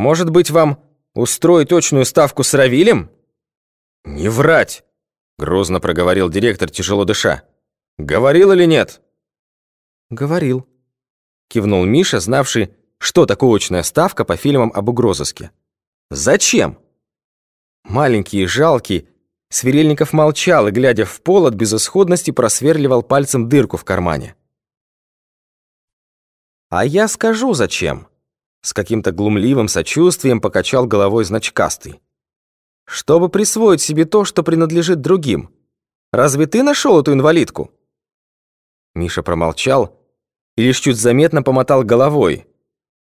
Может быть, вам устроить точную ставку с Равилем?» «Не врать!» — грозно проговорил директор, тяжело дыша. «Говорил или нет?» «Говорил», — кивнул Миша, знавший, что такое очная ставка по фильмам об угрозыске. «Зачем?» Маленький и жалкий, Сверельников молчал и, глядя в пол, от безысходности просверливал пальцем дырку в кармане. «А я скажу, зачем?» С каким-то глумливым сочувствием покачал головой значкастый. «Чтобы присвоить себе то, что принадлежит другим. Разве ты нашел эту инвалидку?» Миша промолчал и лишь чуть заметно помотал головой.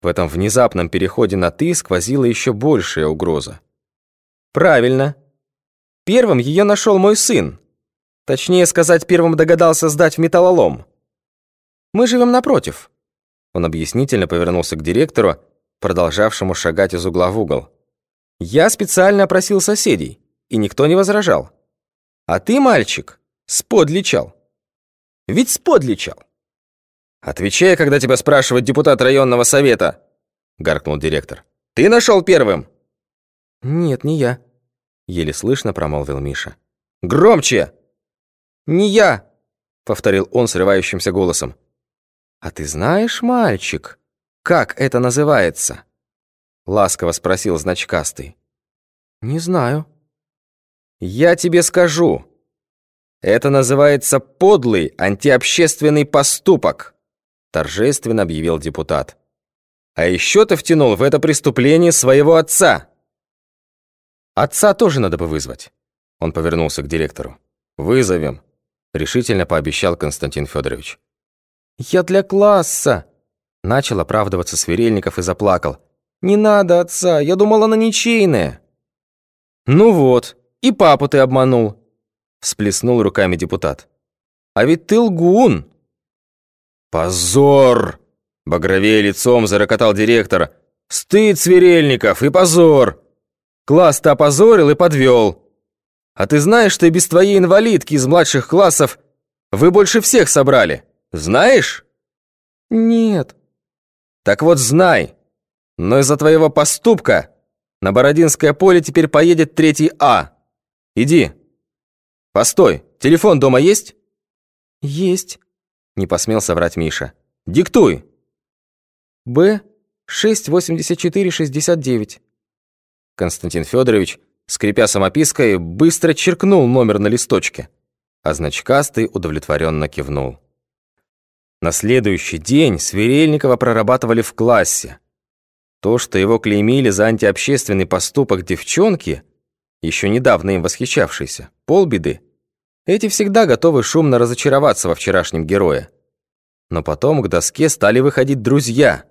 В этом внезапном переходе на «ты» сквозила еще большая угроза. «Правильно. Первым ее нашел мой сын. Точнее сказать, первым догадался сдать в металлолом. Мы живем напротив». Он объяснительно повернулся к директору, продолжавшему шагать из угла в угол. «Я специально опросил соседей, и никто не возражал. А ты, мальчик, сподличал. Ведь сподличал». «Отвечай, когда тебя спрашивает депутат районного совета», — гаркнул директор. «Ты нашел первым?» «Нет, не я», — еле слышно промолвил Миша. «Громче!» «Не я!» — повторил он срывающимся голосом. «А ты знаешь, мальчик, как это называется?» Ласково спросил значкастый. «Не знаю». «Я тебе скажу. Это называется подлый антиобщественный поступок», торжественно объявил депутат. «А еще ты втянул в это преступление своего отца». «Отца тоже надо бы вызвать», он повернулся к директору. «Вызовем», решительно пообещал Константин Федорович. «Я для класса!» Начал оправдываться Сверельников и заплакал. «Не надо отца, я думал, она ничейная». «Ну вот, и папу ты обманул», всплеснул руками депутат. «А ведь ты лгун!» «Позор!» Багровее лицом зарокотал директор. «Стыд, Сверельников, и позор! Класс-то опозорил и подвел. А ты знаешь, что и без твоей инвалидки из младших классов вы больше всех собрали?» Знаешь? Нет. Так вот знай, но из-за твоего поступка на Бородинское поле теперь поедет третий А. Иди. Постой, телефон дома есть? Есть. Не посмел соврать Миша. Диктуй. Б 68469. Константин Федорович, скрипя самопиской, быстро черкнул номер на листочке, а значкастый удовлетворенно кивнул. На следующий день Сверельникова прорабатывали в классе. То, что его клеймили за антиобщественный поступок девчонки, еще недавно им восхищавшейся, полбеды. Эти всегда готовы шумно разочароваться во вчерашнем герое. Но потом к доске стали выходить друзья,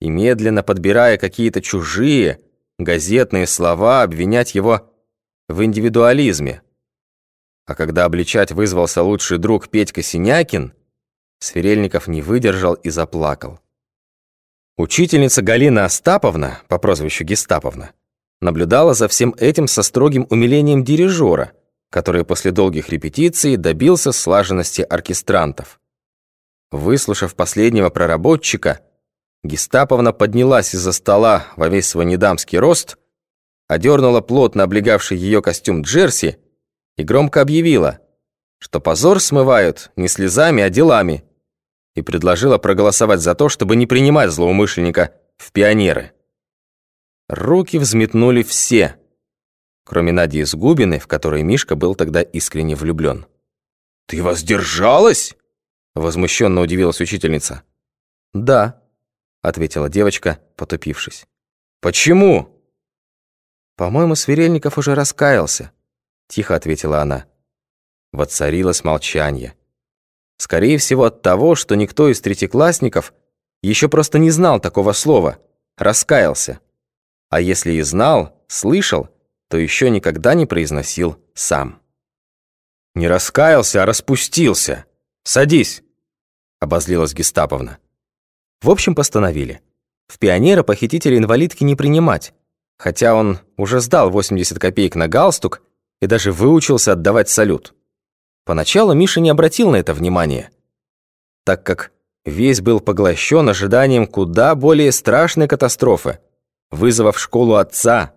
и медленно подбирая какие-то чужие, газетные слова, обвинять его в индивидуализме. А когда обличать вызвался лучший друг Петька Синякин, Сверельников не выдержал и заплакал. Учительница Галина Остаповна, по прозвищу Гестаповна, наблюдала за всем этим со строгим умилением дирижера, который после долгих репетиций добился слаженности оркестрантов. Выслушав последнего проработчика, Гестаповна поднялась из-за стола во весь свой недамский рост, одернула плотно облегавший ее костюм джерси и громко объявила, что позор смывают не слезами, а делами, и предложила проголосовать за то, чтобы не принимать злоумышленника в пионеры. Руки взметнули все, кроме Нади Изгубиной, в которой Мишка был тогда искренне влюблен. «Ты воздержалась?» — возмущенно удивилась учительница. «Да», — ответила девочка, потупившись. «Почему?» «По-моему, Сверельников уже раскаялся», — тихо ответила она. Воцарилось молчание. Скорее всего от того, что никто из третьеклассников еще просто не знал такого слова «раскаялся». А если и знал, слышал, то еще никогда не произносил сам. «Не раскаялся, а распустился. Садись!» — обозлилась Гестаповна. В общем, постановили. В пионера похитителя инвалидки не принимать, хотя он уже сдал 80 копеек на галстук и даже выучился отдавать салют. Поначалу Миша не обратил на это внимания, так как весь был поглощен ожиданием куда более страшной катастрофы, вызова школу отца.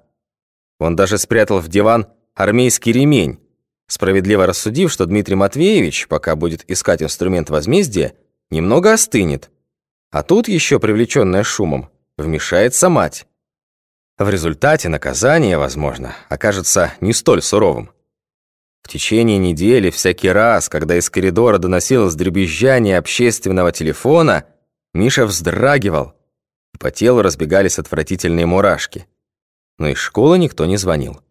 Он даже спрятал в диван армейский ремень, справедливо рассудив, что Дмитрий Матвеевич, пока будет искать инструмент возмездия, немного остынет. А тут еще, привлеченная шумом, вмешается мать. В результате наказание, возможно, окажется не столь суровым. В течение недели всякий раз, когда из коридора доносилось дребезжание общественного телефона, Миша вздрагивал, и по телу разбегались отвратительные мурашки. Но из школы никто не звонил.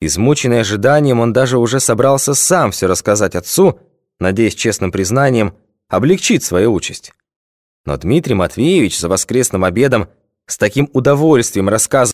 Измученный ожиданием, он даже уже собрался сам все рассказать отцу, надеясь честным признанием облегчить свою участь. Но Дмитрий Матвеевич за воскресным обедом с таким удовольствием рассказывал,